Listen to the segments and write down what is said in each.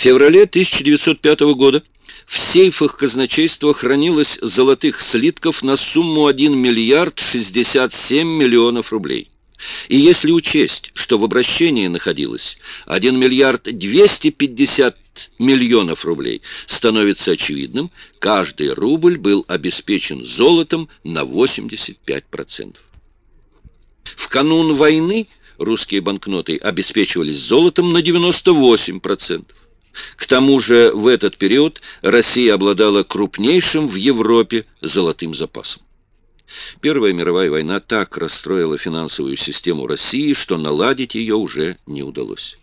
феврале 1905 года в сейфах казначейства хранилось золотых слитков на сумму 1 миллиард 67 миллионов рублей. И если учесть, что в обращении находилось 1 миллиард 250 миллионов рублей, становится очевидным, каждый рубль был обеспечен золотом на 85%. В канун войны русские банкноты обеспечивались золотом на 98%. К тому же в этот период Россия обладала крупнейшим в Европе золотым запасом. Первая мировая война так расстроила финансовую систему России, что наладить ее уже не удалось.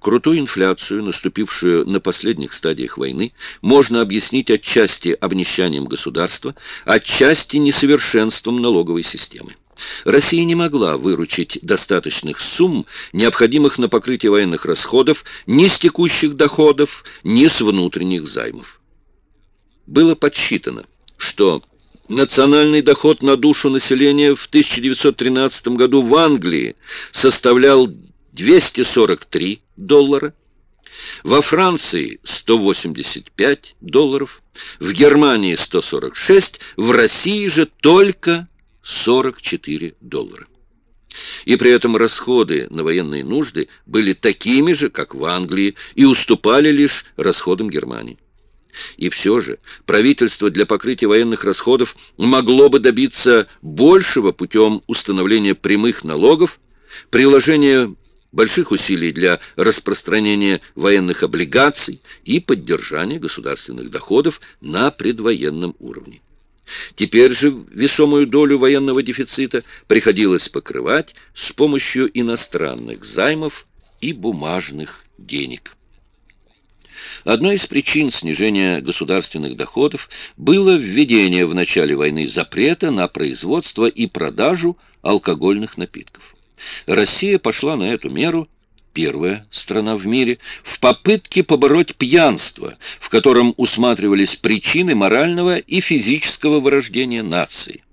Крутую инфляцию, наступившую на последних стадиях войны, можно объяснить отчасти обнищанием государства, отчасти несовершенством налоговой системы. Россия не могла выручить достаточных сумм, необходимых на покрытие военных расходов, ни с текущих доходов, ни с внутренних займов. Было подсчитано, что национальный доход на душу населения в 1913 году в Англии составлял 243 доллара, во Франции 185 долларов, в Германии 146, в России же только 44 доллара. И при этом расходы на военные нужды были такими же, как в Англии, и уступали лишь расходам Германии. И все же правительство для покрытия военных расходов могло бы добиться большего путем установления прямых налогов, приложения больших усилий для распространения военных облигаций и поддержания государственных доходов на предвоенном уровне. Теперь же весомую долю военного дефицита приходилось покрывать с помощью иностранных займов и бумажных денег. Одной из причин снижения государственных доходов было введение в начале войны запрета на производство и продажу алкогольных напитков. Россия пошла на эту меру первая страна в мире, в попытке побороть пьянство, в котором усматривались причины морального и физического вырождения нации.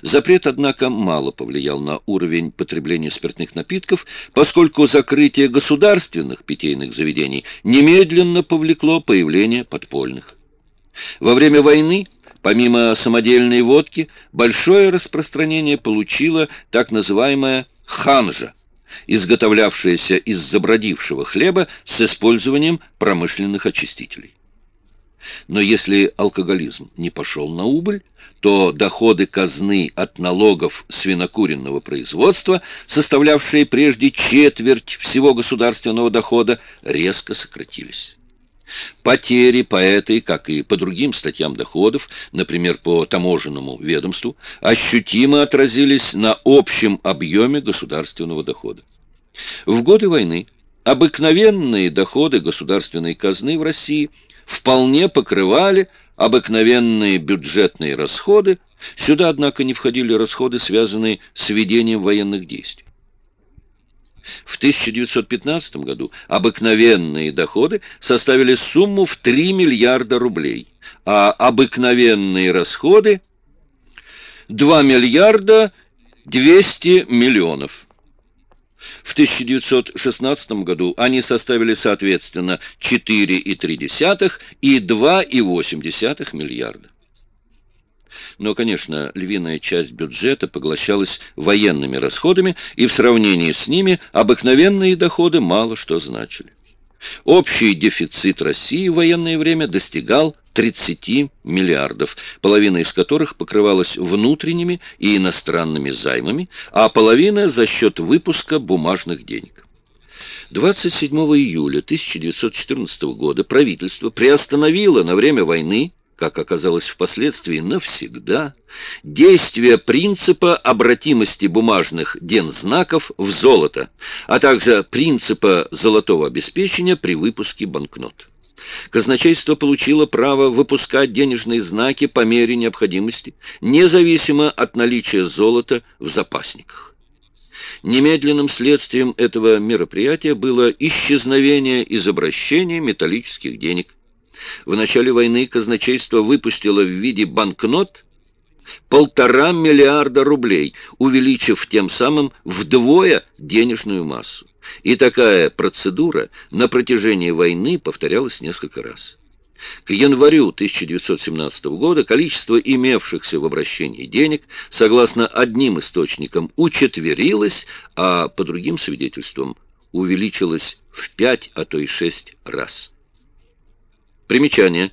Запрет, однако, мало повлиял на уровень потребления спиртных напитков, поскольку закрытие государственных питейных заведений немедленно повлекло появление подпольных. Во время войны, помимо самодельной водки, большое распространение получила так называемая «ханжа», изготовлявшаяся из забродившего хлеба с использованием промышленных очистителей. Но если алкоголизм не пошел на убыль, то доходы казны от налогов свинокуренного производства, составлявшие прежде четверть всего государственного дохода, резко сократились. Потери по этой, как и по другим статьям доходов, например, по таможенному ведомству, ощутимо отразились на общем объеме государственного дохода. В годы войны обыкновенные доходы государственной казны в России вполне покрывали обыкновенные бюджетные расходы, сюда, однако, не входили расходы, связанные с ведением военных действий. В 1915 году обыкновенные доходы составили сумму в 3 миллиарда рублей, а обыкновенные расходы 2 миллиарда 200 миллионов. В 1916 году они составили, соответственно, 4,3 и 2,8 миллиарда. Но, конечно, львиная часть бюджета поглощалась военными расходами, и в сравнении с ними обыкновенные доходы мало что значили. Общий дефицит России в военное время достигал 30 миллиардов, половина из которых покрывалась внутренними и иностранными займами, а половина за счет выпуска бумажных денег. 27 июля 1914 года правительство приостановило на время войны как оказалось впоследствии, навсегда, действие принципа обратимости бумажных дензнаков в золото, а также принципа золотого обеспечения при выпуске банкнот. Казначейство получило право выпускать денежные знаки по мере необходимости, независимо от наличия золота в запасниках. Немедленным следствием этого мероприятия было исчезновение из обращения металлических денег. В начале войны казначейство выпустило в виде банкнот полтора миллиарда рублей, увеличив тем самым вдвое денежную массу. И такая процедура на протяжении войны повторялась несколько раз. К январю 1917 года количество имевшихся в обращении денег, согласно одним источникам, учетверилось, а по другим свидетельствам увеличилось в 5, а то и 6 раз. Примечание.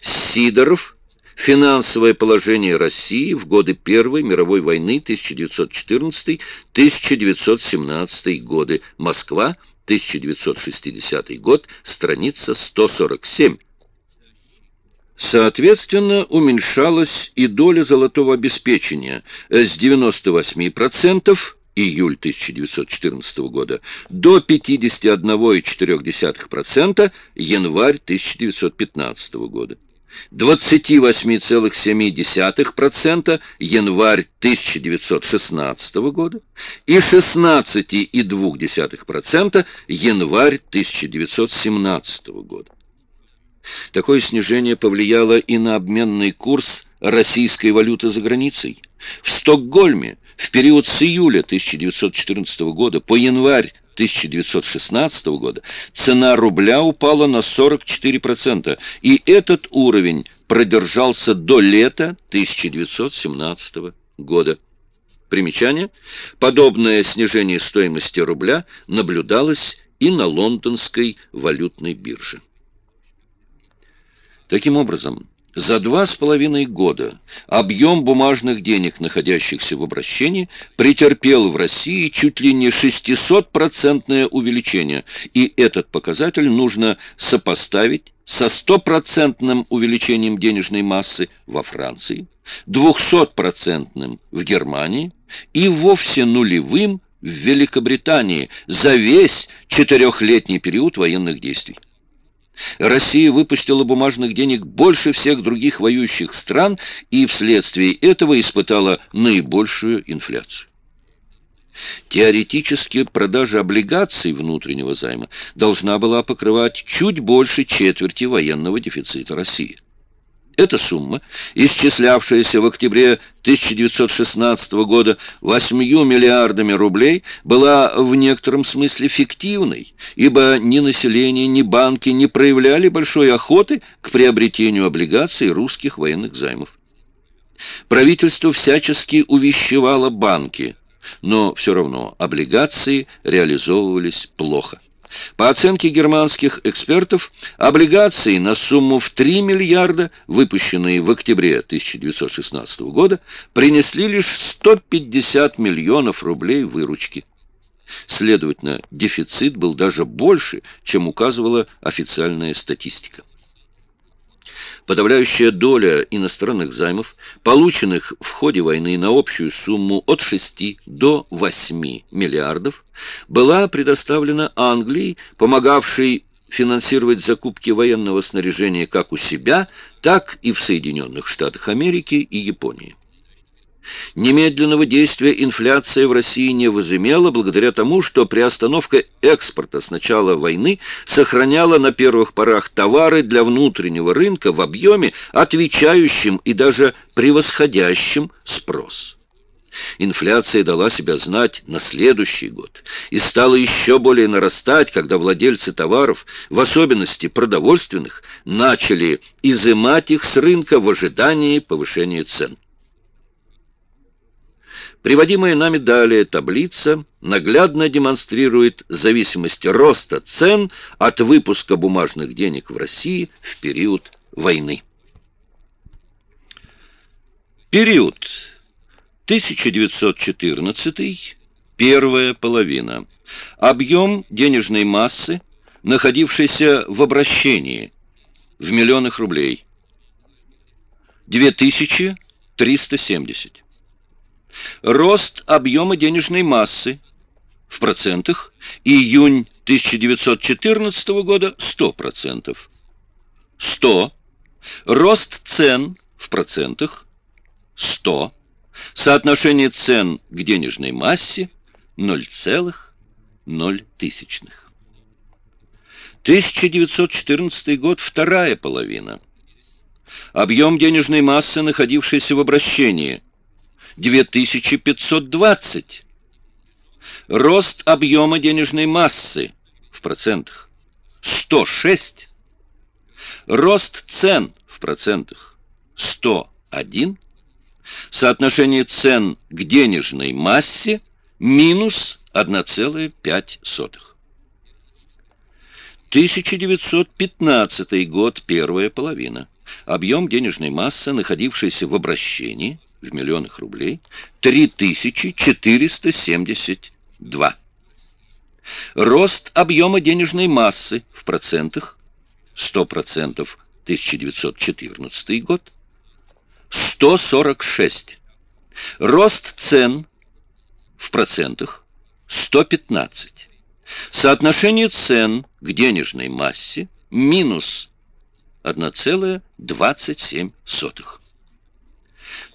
Сидоров Финансовое положение России в годы Первой мировой войны 1914-1917 годы. Москва, 1960 год, страница 147. Соответственно, уменьшалась и доля золотого обеспечения с 98% июль 1914 года до 51,4% январь 1915 года. 28,7% январь 1916 года и 16,2% январь 1917 года. Такое снижение повлияло и на обменный курс российской валюты за границей. В Стокгольме в период с июля 1914 года по январь 1916 года цена рубля упала на 44%, и этот уровень продержался до лета 1917 года. Примечание. Подобное снижение стоимости рубля наблюдалось и на лондонской валютной бирже. Таким образом, за два с половиной года объем бумажных денег, находящихся в обращении, претерпел в России чуть ли не 600-процентное увеличение, и этот показатель нужно сопоставить со стопроцентным увеличением денежной массы во Франции, 200-процентным в Германии и вовсе нулевым в Великобритании за весь четырехлетний период военных действий. Россия выпустила бумажных денег больше всех других воюющих стран и вследствие этого испытала наибольшую инфляцию. Теоретически продажа облигаций внутреннего займа должна была покрывать чуть больше четверти военного дефицита России. Эта сумма, исчислявшаяся в октябре 1916 года 8 миллиардами рублей, была в некотором смысле фиктивной, ибо ни население, ни банки не проявляли большой охоты к приобретению облигаций русских военных займов. Правительство всячески увещевало банки, но все равно облигации реализовывались плохо. По оценке германских экспертов, облигации на сумму в 3 миллиарда, выпущенные в октябре 1916 года, принесли лишь 150 миллионов рублей выручки. Следовательно, дефицит был даже больше, чем указывала официальная статистика. Подавляющая доля иностранных займов, полученных в ходе войны на общую сумму от 6 до 8 миллиардов, была предоставлена Англии, помогавшей финансировать закупки военного снаряжения как у себя, так и в Соединенных Штатах Америки и Японии. Немедленного действия инфляция в России не возымела благодаря тому, что приостановка экспорта с начала войны сохраняла на первых порах товары для внутреннего рынка в объеме, отвечающим и даже превосходящим спрос. Инфляция дала себя знать на следующий год и стала еще более нарастать, когда владельцы товаров, в особенности продовольственных, начали изымать их с рынка в ожидании повышения цен. Приводимая нами далее таблица наглядно демонстрирует зависимость роста цен от выпуска бумажных денег в России в период войны. Период 1914 первая половина. Объем денежной массы, находившейся в обращении, в миллионах рублей. 2370. Рост объема денежной массы в процентах июнь 1914 года 100%. 100. Рост цен в процентах 100. Соотношение цен к денежной массе 0,0. 1914 год, вторая половина. Объем денежной массы, находившейся в обращении – 2520. Рост объема денежной массы в процентах 106. Рост цен в процентах 101. Соотношение цен к денежной массе минус 1,5. 1915 год, первая половина. Объем денежной массы, находившейся в обращении, в миллионах рублей, 3472. Рост объема денежной массы в процентах, 100% 1914 год, 146. Рост цен в процентах, 115. Соотношение цен к денежной массе минус 1,27.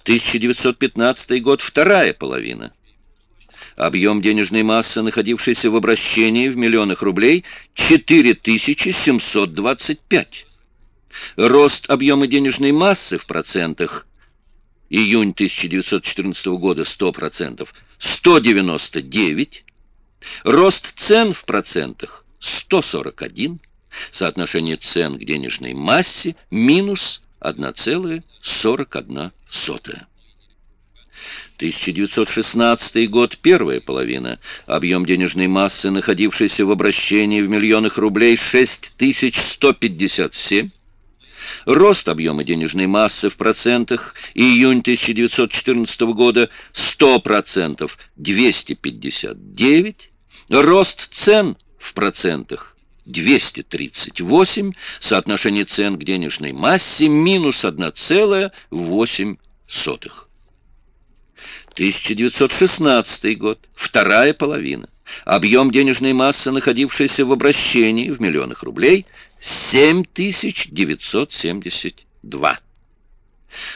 1915 год, вторая половина. Объем денежной массы, находившейся в обращении в миллионах рублей, 4725. Рост объема денежной массы в процентах июнь 1914 года 100%, 199. Рост цен в процентах 141, соотношение цен к денежной массе минус 1,41. 1916 год, первая половина. Объем денежной массы, находившейся в обращении в миллионах рублей, 6157. Рост объема денежной массы в процентах июнь 1914 года 100%, 259. Рост цен в процентах 238, соотношение цен к денежной массе минус 1,8. 1916 год, вторая половина. Объем денежной массы, находившейся в обращении в миллионах рублей, 7972.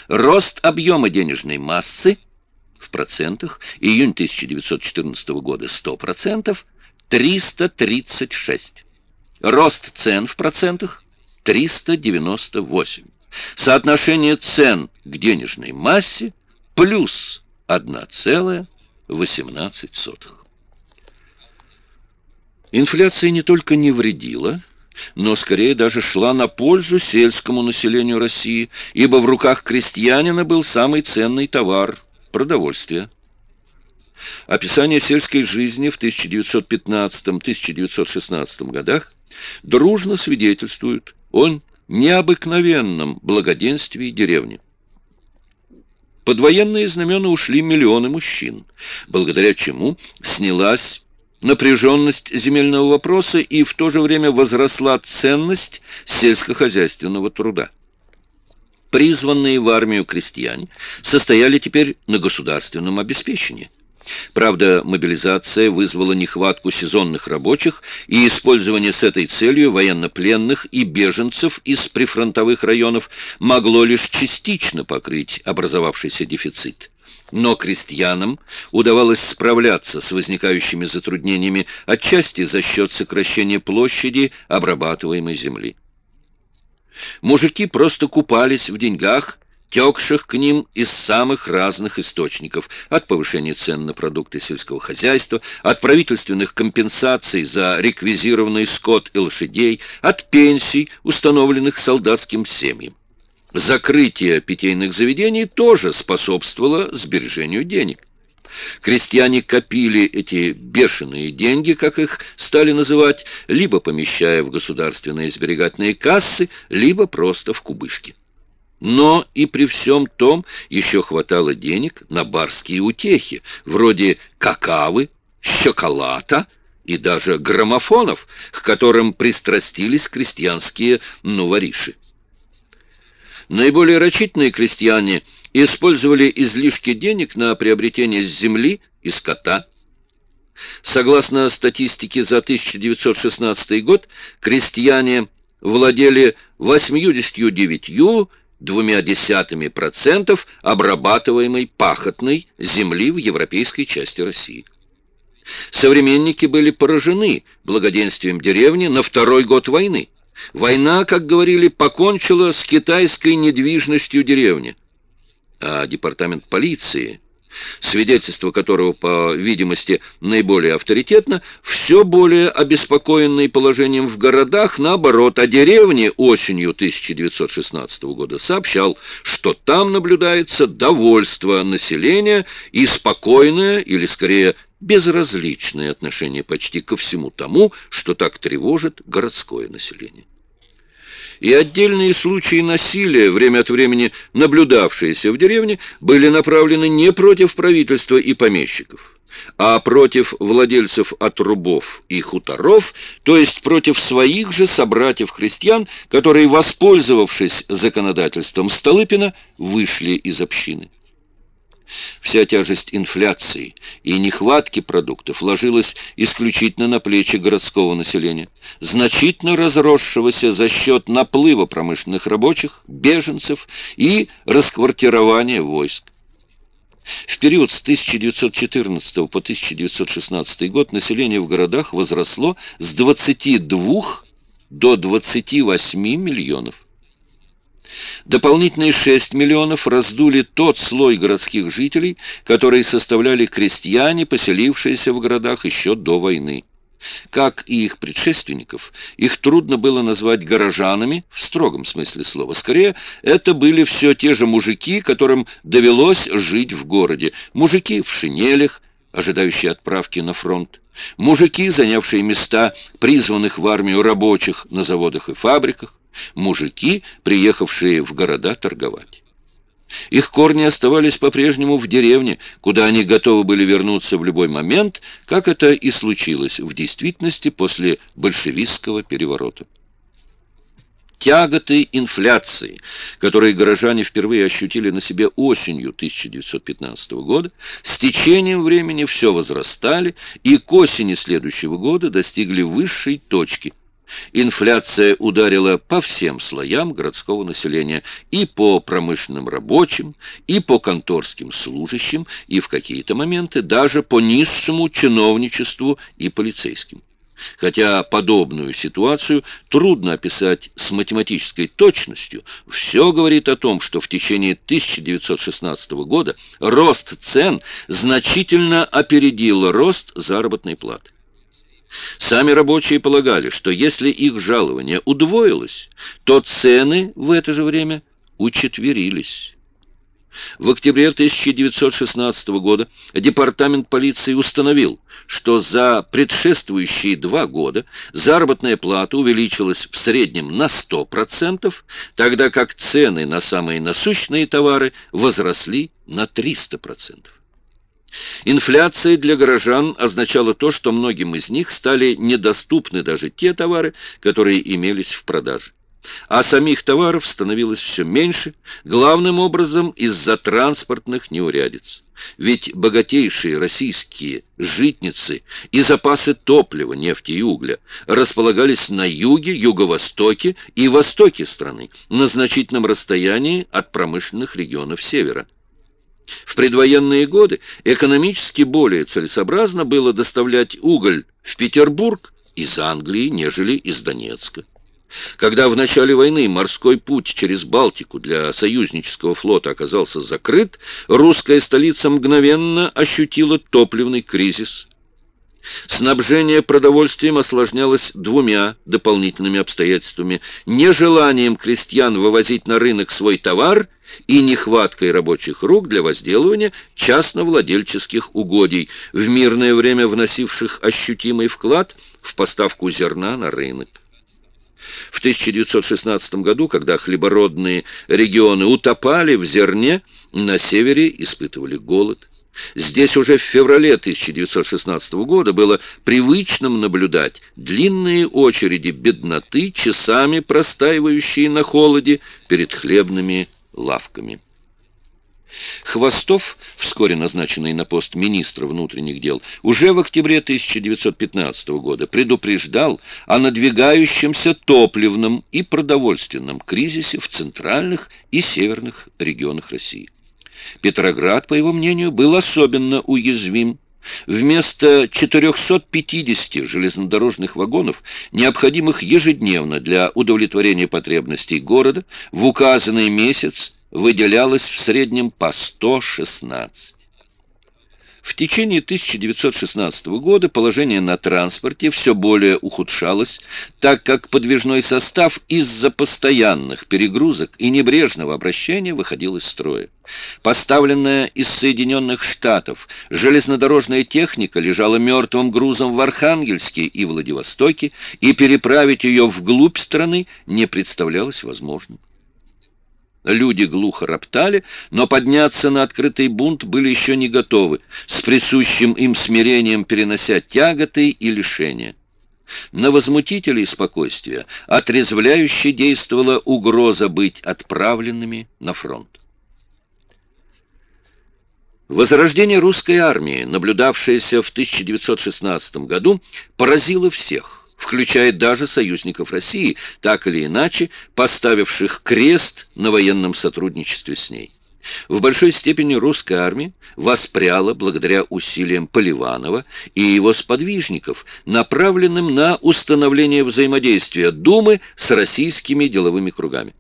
Рост объема денежной массы в процентах, июнь 1914 года 100%, 336. Рост цен в процентах 398. Соотношение цен к денежной массе плюс 1,18. Инфляция не только не вредила, но скорее даже шла на пользу сельскому населению России, ибо в руках крестьянина был самый ценный товар – продовольствие. Описание сельской жизни в 1915-1916 годах дружно свидетельствует о необыкновенном благоденствии деревни. Под военные знамена ушли миллионы мужчин, благодаря чему снялась напряженность земельного вопроса и в то же время возросла ценность сельскохозяйственного труда. Призванные в армию крестьяне состояли теперь на государственном обеспечении. Правда, мобилизация вызвала нехватку сезонных рабочих и использование с этой целью военнопленных и беженцев из прифронтовых районов могло лишь частично покрыть образовавшийся дефицит. Но крестьянам удавалось справляться с возникающими затруднениями отчасти за счет сокращения площади обрабатываемой земли. Мужики просто купались в деньгах, текших к ним из самых разных источников, от повышения цен на продукты сельского хозяйства, от правительственных компенсаций за реквизированный скот и лошадей, от пенсий, установленных солдатским семьям. Закрытие питейных заведений тоже способствовало сбережению денег. Крестьяне копили эти бешеные деньги, как их стали называть, либо помещая в государственные сберегательные кассы, либо просто в кубышки. Но и при всем том еще хватало денег на барские утехи, вроде какавы, шоколада и даже граммофонов, к которым пристрастились крестьянские новориши. Наиболее рачительные крестьяне использовали излишки денег на приобретение земли и скота. Согласно статистике за 1916 год, крестьяне владели 89 двумя десятыми процентов обрабатываемой пахотной земли в европейской части России. Современники были поражены благоденствием деревни на второй год войны. Война, как говорили, покончила с китайской недвижностью деревни. А департамент полиции свидетельство которого, по видимости, наиболее авторитетно, все более обеспокоенный положением в городах, наоборот, о деревне осенью 1916 года сообщал, что там наблюдается довольство населения и спокойное, или скорее безразличное отношение почти ко всему тому, что так тревожит городское население и отдельные случаи насилия, время от времени наблюдавшиеся в деревне, были направлены не против правительства и помещиков, а против владельцев отрубов и хуторов, то есть против своих же собратьев-христиан, которые, воспользовавшись законодательством Столыпина, вышли из общины. Вся тяжесть инфляции и нехватки продуктов ложилась исключительно на плечи городского населения, значительно разросшегося за счет наплыва промышленных рабочих, беженцев и расквартирования войск. В период с 1914 по 1916 год население в городах возросло с 22 до 28 миллионов. Дополнительные 6 миллионов раздули тот слой городских жителей, которые составляли крестьяне, поселившиеся в городах еще до войны. Как и их предшественников, их трудно было назвать горожанами в строгом смысле слова. Скорее, это были все те же мужики, которым довелось жить в городе. Мужики в шинелях, ожидающие отправки на фронт. Мужики, занявшие места призванных в армию рабочих на заводах и фабриках мужики, приехавшие в города торговать. Их корни оставались по-прежнему в деревне, куда они готовы были вернуться в любой момент, как это и случилось в действительности после большевистского переворота. Тяготы инфляции, которые горожане впервые ощутили на себе осенью 1915 года, с течением времени все возрастали и к осени следующего года достигли высшей точки – Инфляция ударила по всем слоям городского населения, и по промышленным рабочим, и по конторским служащим, и в какие-то моменты даже по низшему чиновничеству и полицейским. Хотя подобную ситуацию трудно описать с математической точностью, все говорит о том, что в течение 1916 года рост цен значительно опередил рост заработной платы. Сами рабочие полагали, что если их жалование удвоилось, то цены в это же время учетверились. В октябре 1916 года департамент полиции установил, что за предшествующие два года заработная плата увеличилась в среднем на 100%, тогда как цены на самые насущные товары возросли на 300%. Инфляция для горожан означала то, что многим из них стали недоступны даже те товары, которые имелись в продаже. А самих товаров становилось все меньше, главным образом из-за транспортных неурядиц. Ведь богатейшие российские житницы и запасы топлива, нефти и угля располагались на юге, юго-востоке и востоке страны, на значительном расстоянии от промышленных регионов севера. В предвоенные годы экономически более целесообразно было доставлять уголь в Петербург из Англии, нежели из Донецка. Когда в начале войны морской путь через Балтику для союзнического флота оказался закрыт, русская столица мгновенно ощутила топливный кризис. Снабжение продовольствием осложнялось двумя дополнительными обстоятельствами. Нежеланием крестьян вывозить на рынок свой товар и нехваткой рабочих рук для возделывания частновладельческих угодий, в мирное время вносивших ощутимый вклад в поставку зерна на рынок. В 1916 году, когда хлебородные регионы утопали в зерне, на севере испытывали голод. Здесь уже в феврале 1916 года было привычным наблюдать длинные очереди бедноты, часами простаивающие на холоде перед хлебными лавками. Хвостов, вскоре назначенный на пост министра внутренних дел, уже в октябре 1915 года предупреждал о надвигающемся топливном и продовольственном кризисе в центральных и северных регионах России. Петроград, по его мнению, был особенно уязвим. Вместо 450 железнодорожных вагонов, необходимых ежедневно для удовлетворения потребностей города, в указанный месяц выделялось в среднем по 116. В течение 1916 года положение на транспорте все более ухудшалось, так как подвижной состав из-за постоянных перегрузок и небрежного обращения выходил из строя. Поставленная из Соединенных Штатов железнодорожная техника лежала мертвым грузом в Архангельске и Владивостоке, и переправить ее вглубь страны не представлялось возможным. Люди глухо роптали, но подняться на открытый бунт были еще не готовы, с присущим им смирением перенося тяготы и лишения. На возмутителей спокойствия отрезвляюще действовала угроза быть отправленными на фронт. Возрождение русской армии, наблюдавшееся в 1916 году, поразило всех включая даже союзников России, так или иначе поставивших крест на военном сотрудничестве с ней. В большой степени русская армия воспряла благодаря усилиям Поливанова и его сподвижников, направленным на установление взаимодействия Думы с российскими деловыми кругами.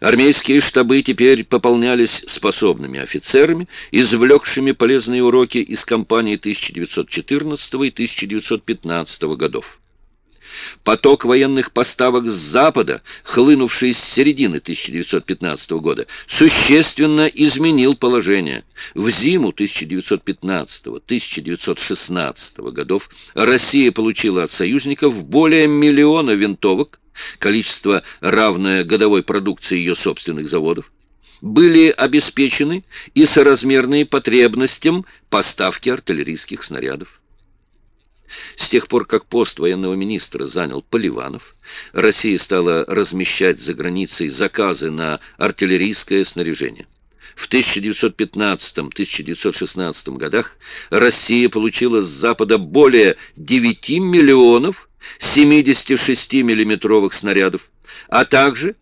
Армейские штабы теперь пополнялись способными офицерами, извлекшими полезные уроки из кампании 1914 и 1915 годов. Поток военных поставок с Запада, хлынувший с середины 1915 года, существенно изменил положение. В зиму 1915-1916 годов Россия получила от союзников более миллиона винтовок, количество равное годовой продукции ее собственных заводов, были обеспечены и соразмерные потребностям поставки артиллерийских снарядов. С тех пор, как пост военного министра занял Поливанов, Россия стала размещать за границей заказы на артиллерийское снаряжение. В 1915-1916 годах Россия получила с Запада более 9 миллионов 76-миллиметровых снарядов, а также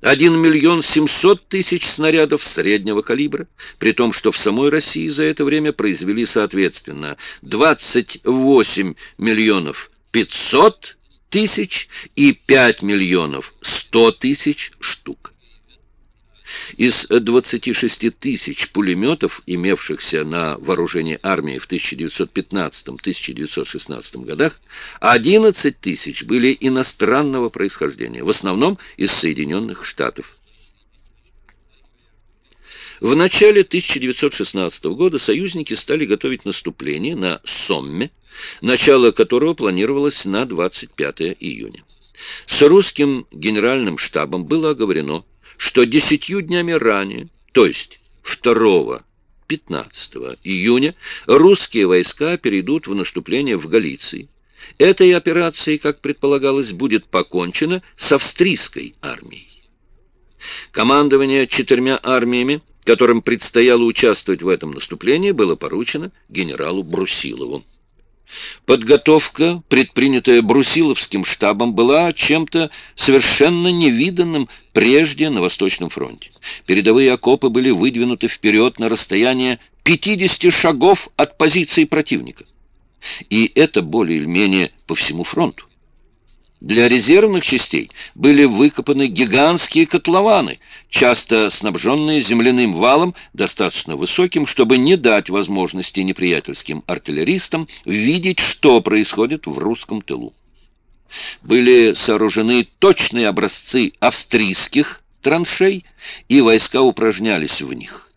1 миллион 700 тысяч снарядов среднего калибра, при том, что в самой России за это время произвели соответственно 28 миллионов 500 тысяч и 5 миллионов 100 тысяч штук. Из 26 тысяч пулеметов, имевшихся на вооружении армии в 1915-1916 годах, 11 тысяч были иностранного происхождения, в основном из Соединенных Штатов. В начале 1916 года союзники стали готовить наступление на Сомме, начало которого планировалось на 25 июня. С русским генеральным штабом было оговорено, что десятью днями ранее, то есть 2 15 июня, русские войска перейдут в наступление в Галиции. Этой операцией, как предполагалось, будет покончено с австрийской армией. Командование четырьмя армиями, которым предстояло участвовать в этом наступлении, было поручено генералу Брусилову. Подготовка, предпринятая Брусиловским штабом, была чем-то совершенно невиданным прежде на Восточном фронте. Передовые окопы были выдвинуты вперед на расстояние 50 шагов от позиции противника. И это более или менее по всему фронту. Для резервных частей были выкопаны гигантские котлованы, часто снабженные земляным валом, достаточно высоким, чтобы не дать возможности неприятельским артиллеристам видеть, что происходит в русском тылу. Были сооружены точные образцы австрийских траншей, и войска упражнялись в них.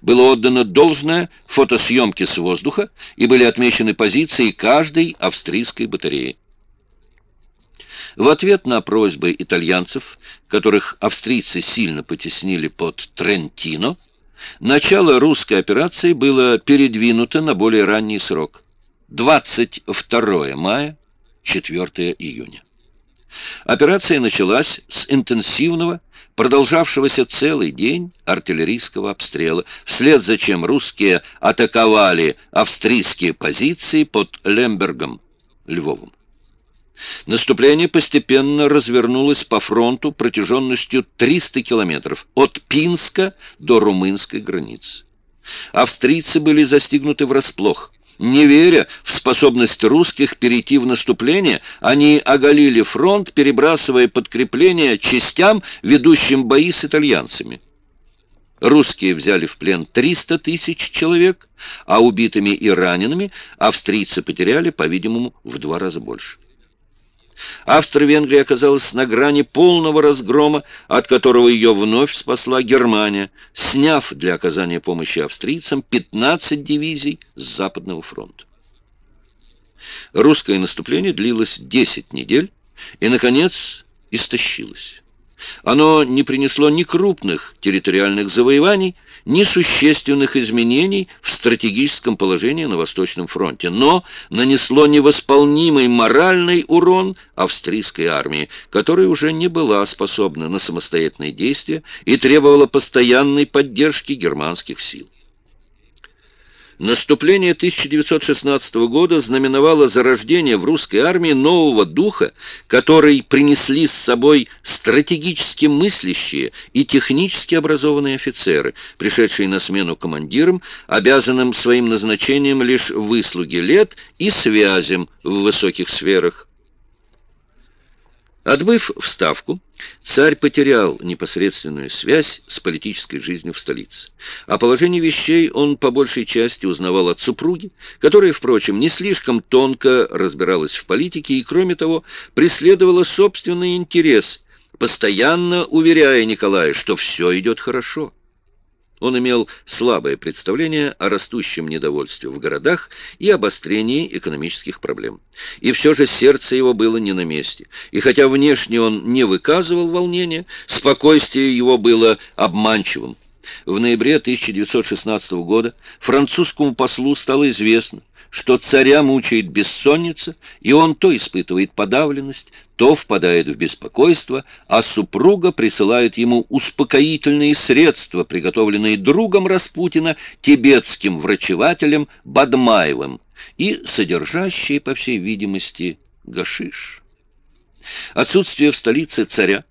Было отдано должное фотосъемке с воздуха, и были отмечены позиции каждой австрийской батареи. В ответ на просьбы итальянцев, которых австрийцы сильно потеснили под Трентино, начало русской операции было передвинуто на более ранний срок – 22 мая, 4 июня. Операция началась с интенсивного, продолжавшегося целый день артиллерийского обстрела, вслед за чем русские атаковали австрийские позиции под Лембергом, Львовом. Наступление постепенно развернулось по фронту протяженностью 300 километров от Пинска до румынской границы. Австрийцы были застигнуты врасплох. Не веря в способность русских перейти в наступление, они оголили фронт, перебрасывая подкрепления частям, ведущим бои с итальянцами. Русские взяли в плен 300 тысяч человек, а убитыми и ранеными австрийцы потеряли, по-видимому, в два раза больше. Австро-Венгрия оказалась на грани полного разгрома, от которого ее вновь спасла Германия, сняв для оказания помощи австрийцам 15 дивизий с Западного фронта. Русское наступление длилось 10 недель и, наконец, истощилось. Оно не принесло ни крупных территориальных завоеваний, ни существенных изменений в стратегическом положении на Восточном фронте, но нанесло невосполнимый моральный урон австрийской армии, которая уже не была способна на самостоятельные действия и требовала постоянной поддержки германских сил. Наступление 1916 года знаменовало зарождение в русской армии нового духа, который принесли с собой стратегически мыслящие и технически образованные офицеры, пришедшие на смену командирам, обязанным своим назначением лишь выслуги лет и связям в высоких сферах. Отбыв в Ставку, царь потерял непосредственную связь с политической жизнью в столице. О положении вещей он по большей части узнавал от супруги, которая, впрочем, не слишком тонко разбиралась в политике и, кроме того, преследовала собственный интерес, постоянно уверяя Николая, что все идет хорошо. Он имел слабое представление о растущем недовольстве в городах и обострении экономических проблем. И все же сердце его было не на месте. И хотя внешне он не выказывал волнения, спокойствие его было обманчивым. В ноябре 1916 года французскому послу стало известно, что царя мучает бессонница, и он то испытывает подавленность, то впадает в беспокойство, а супруга присылает ему успокоительные средства, приготовленные другом Распутина, тибетским врачевателем Бадмаевым, и содержащие, по всей видимости, гашиш. Отсутствие в столице царя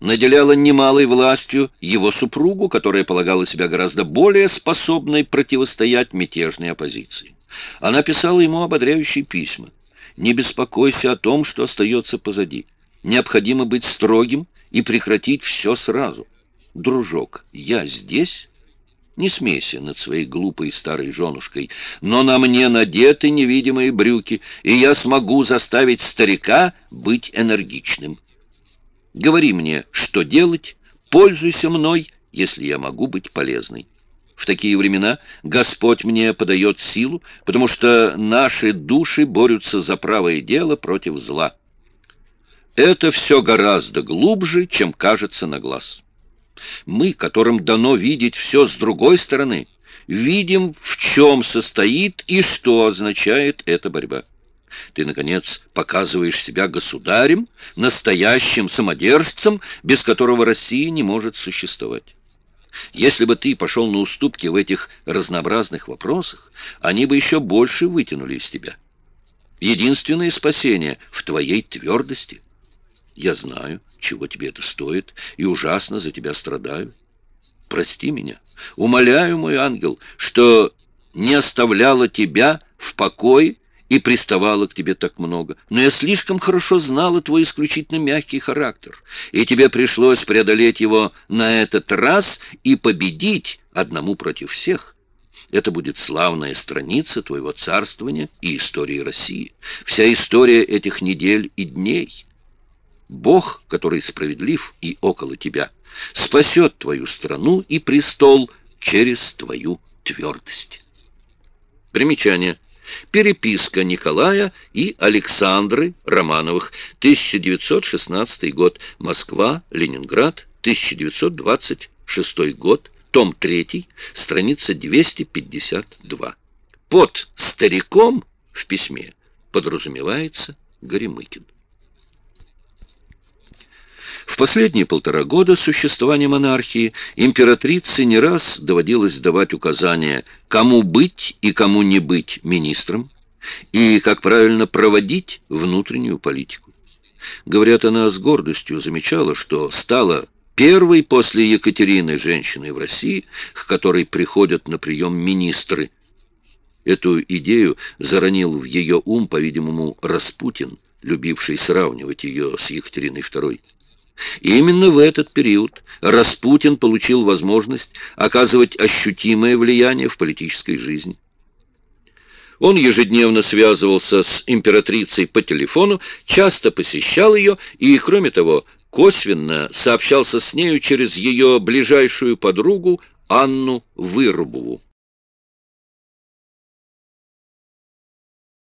наделяло немалой властью его супругу, которая полагала себя гораздо более способной противостоять мятежной оппозиции. Она писала ему ободряющие письма. «Не беспокойся о том, что остается позади. Необходимо быть строгим и прекратить все сразу. Дружок, я здесь?» Не смейся над своей глупой старой женушкой, но на мне надеты невидимые брюки, и я смогу заставить старика быть энергичным. Говори мне, что делать, пользуйся мной, если я могу быть полезной. В такие времена Господь мне подает силу, потому что наши души борются за правое дело против зла. Это все гораздо глубже, чем кажется на глаз. Мы, которым дано видеть все с другой стороны, видим, в чем состоит и что означает эта борьба. Ты, наконец, показываешь себя государем, настоящим самодержцем, без которого Россия не может существовать. Если бы ты пошел на уступки в этих разнообразных вопросах, они бы еще больше вытянули из тебя. Единственное спасение в твоей твердости. Я знаю, чего тебе это стоит, и ужасно за тебя страдаю. Прости меня. Умоляю, мой ангел, что не оставляла тебя в покое и приставала к тебе так много. Но я слишком хорошо знала твой исключительно мягкий характер, и тебе пришлось преодолеть его на этот раз и победить одному против всех. Это будет славная страница твоего царствования и истории России. Вся история этих недель и дней. Бог, который справедлив и около тебя, спасет твою страну и престол через твою твердость. Примечание. Переписка Николая и Александры Романовых, 1916 год, Москва, Ленинград, 1926 год, том 3, страница 252. Под стариком в письме подразумевается Горемыкин. Последние полтора года существования монархии императрице не раз доводилось давать указания, кому быть и кому не быть министром, и как правильно проводить внутреннюю политику. Говорят, она с гордостью замечала, что стала первой после Екатерины женщиной в России, к которой приходят на прием министры. Эту идею заронил в ее ум, по-видимому, Распутин, любивший сравнивать ее с Екатериной II. Именно в этот период Распутин получил возможность оказывать ощутимое влияние в политической жизни. Он ежедневно связывался с императрицей по телефону, часто посещал ее и, кроме того, косвенно сообщался с нею через ее ближайшую подругу Анну Вырубову.